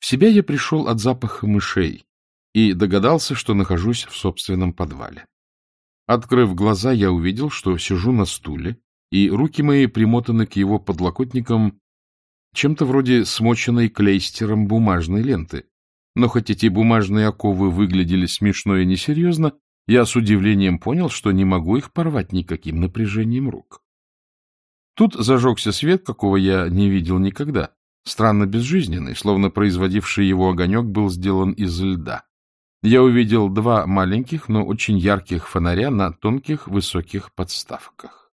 В себя я пришел от запаха мышей и догадался, что нахожусь в собственном подвале. Открыв глаза, я увидел, что сижу на стуле, и руки мои примотаны к его подлокотникам чем-то вроде смоченной клейстером бумажной ленты. Но хоть эти бумажные оковы выглядели смешно и несерьезно, я с удивлением понял, что не могу их порвать никаким напряжением рук. Тут зажегся свет, какого я не видел никогда, странно безжизненный, словно производивший его огонек был сделан из льда. Я увидел два маленьких, но очень ярких фонаря на тонких высоких подставках.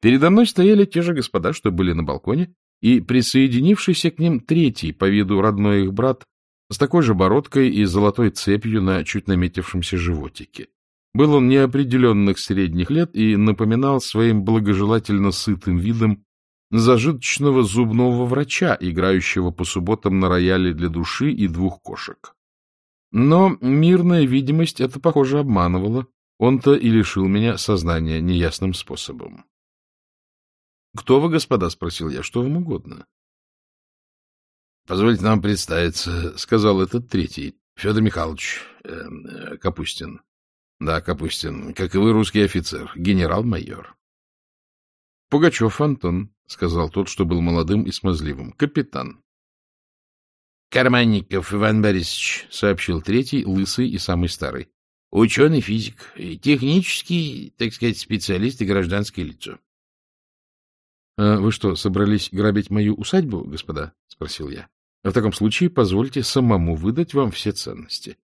Передо мной стояли те же господа, что были на балконе, и присоединившийся к ним третий, по виду родной их брат, с такой же бородкой и золотой цепью на чуть наметившемся животике. Был он неопределенных средних лет и напоминал своим благожелательно сытым видом зажиточного зубного врача, играющего по субботам на рояле для души и двух кошек. Но мирная видимость это, похоже, обманывала. Он-то и лишил меня сознания неясным способом. — Кто вы, господа? — спросил я. — Что вам угодно? — Позвольте нам представиться, — сказал этот третий. — Федор Михайлович э, Капустин. — Да, Капустин, как и вы, русский офицер, генерал-майор. — Пугачев Антон, — сказал тот, что был молодым и смазливым. — Капитан. — Карманников Иван Борисович, — сообщил третий, лысый и самый старый. — Ученый-физик, технический, так сказать, специалист и гражданское лицо. «А — Вы что, собрались грабить мою усадьбу, господа? — спросил я. — В таком случае позвольте самому выдать вам все ценности.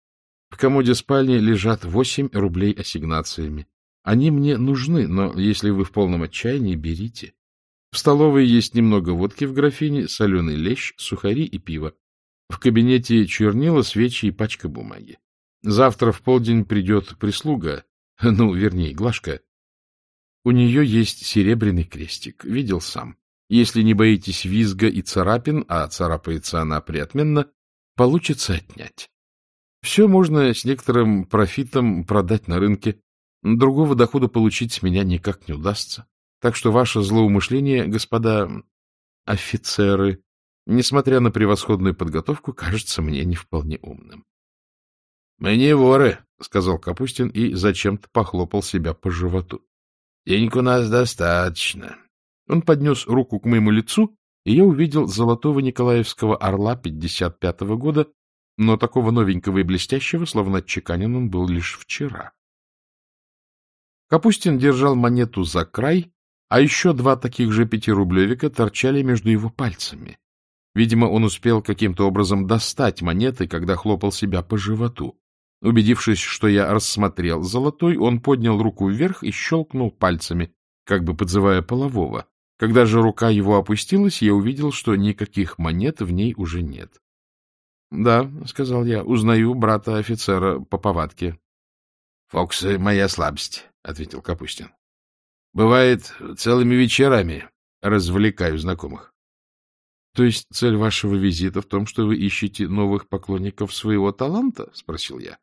В комоде спальни лежат восемь рублей ассигнациями. Они мне нужны, но если вы в полном отчаянии, берите. В столовой есть немного водки в графине, соленый лещ, сухари и пиво. В кабинете чернила, свечи и пачка бумаги. Завтра в полдень придет прислуга, ну, вернее, Глашка, у нее есть серебряный крестик. Видел сам. Если не боитесь визга и царапин, а царапается она приотменно, получится отнять. Все можно с некоторым профитом продать на рынке. Другого дохода получить с меня никак не удастся. Так что ваше злоумышление, господа офицеры, несмотря на превосходную подготовку, кажется мне не вполне умным. — Мы не воры, — сказал Капустин и зачем-то похлопал себя по животу. Денег у нас достаточно. Он поднес руку к моему лицу, и я увидел золотого Николаевского орла 55-го года, но такого новенького и блестящего, словно отчеканен он был лишь вчера. Капустин держал монету за край, а еще два таких же пятирублевика торчали между его пальцами. Видимо, он успел каким-то образом достать монеты, когда хлопал себя по животу. Убедившись, что я рассмотрел золотой, он поднял руку вверх и щелкнул пальцами, как бы подзывая полового. Когда же рука его опустилась, я увидел, что никаких монет в ней уже нет. — Да, — сказал я, — узнаю брата офицера по повадке. — Фоксы — моя слабость, — ответил Капустин. — Бывает, целыми вечерами развлекаю знакомых. — То есть цель вашего визита в том, что вы ищете новых поклонников своего таланта? — спросил я.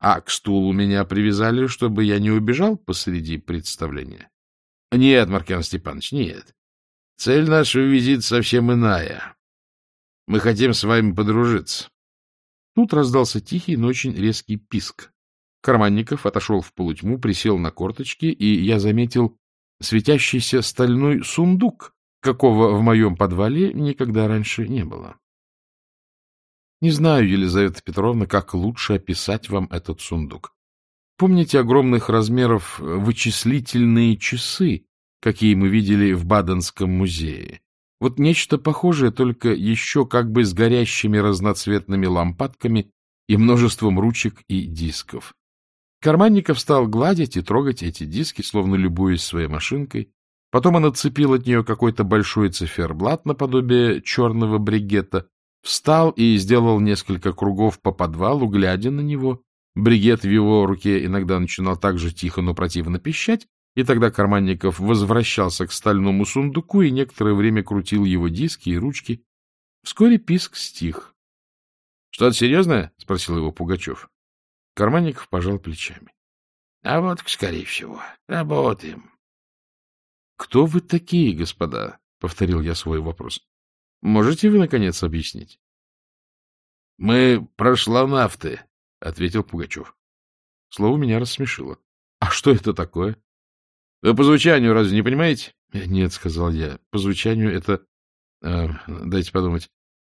А к стулу меня привязали, чтобы я не убежал посреди представления? — Нет, Маркиан Степанович, нет. Цель нашего визита совсем иная. Мы хотим с вами подружиться. Тут раздался тихий, но очень резкий писк. Карманников отошел в полутьму, присел на корточки, и я заметил светящийся стальной сундук, какого в моем подвале никогда раньше не было. Не знаю, Елизавета Петровна, как лучше описать вам этот сундук. Помните огромных размеров вычислительные часы, какие мы видели в Баденском музее? Вот нечто похожее, только еще как бы с горящими разноцветными лампадками и множеством ручек и дисков. Карманников стал гладить и трогать эти диски, словно любуясь своей машинкой. Потом он отцепил от нее какой-то большой циферблат наподобие черного бригета Встал и сделал несколько кругов по подвалу, глядя на него. Бригет в его руке иногда начинал так же тихо, но противно пищать, и тогда Карманников возвращался к стальному сундуку и некоторое время крутил его диски и ручки. Вскоре писк стих. — Что-то серьезное? — спросил его Пугачев. Карманников пожал плечами. — А вот, скорее всего, работаем. — Кто вы такие, господа? — повторил я свой вопрос. Можете вы, наконец, объяснить? — Мы прошла нафты, — ответил Пугачев. Слово меня рассмешило. — А что это такое? — Вы по звучанию разве не понимаете? — Нет, — сказал я. — По звучанию это... Э, дайте подумать.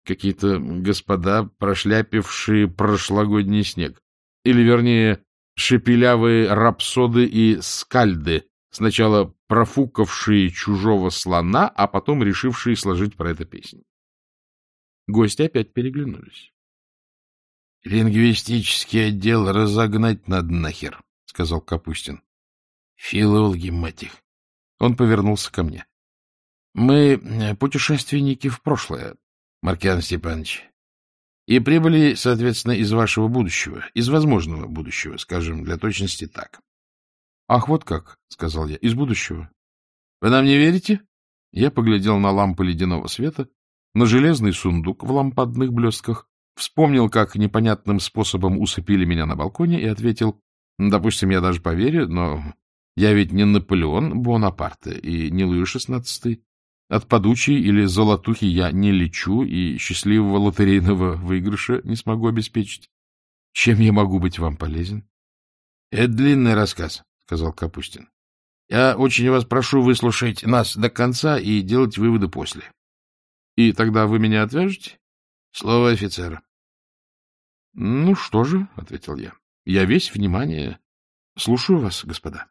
Какие-то господа, прошляпившие прошлогодний снег. Или, вернее, шепелявые рапсоды и скальды, сначала профукавшие чужого слона, а потом решившие сложить про это песню. Гости опять переглянулись. — Лингвистический отдел разогнать надо нахер, — сказал Капустин. — Филологи, мать их. Он повернулся ко мне. — Мы путешественники в прошлое, Маркиан Степанович, и прибыли, соответственно, из вашего будущего, из возможного будущего, скажем, для точности так. — Ах, вот как, — сказал я, — из будущего. — Вы нам не верите? Я поглядел на лампы ледяного света, на железный сундук в лампадных блестках, вспомнил, как непонятным способом усыпили меня на балконе и ответил, допустим, я даже поверю, но я ведь не Наполеон Бонапарте и не Луи XVI. От подучей или золотухи я не лечу и счастливого лотерейного выигрыша не смогу обеспечить. Чем я могу быть вам полезен? — Это длинный рассказ, — сказал Капустин. — Я очень вас прошу выслушать нас до конца и делать выводы после. — И тогда вы меня отвяжете? — Слово офицера. — Ну что же, — ответил я, — я весь внимание. Слушаю вас, господа.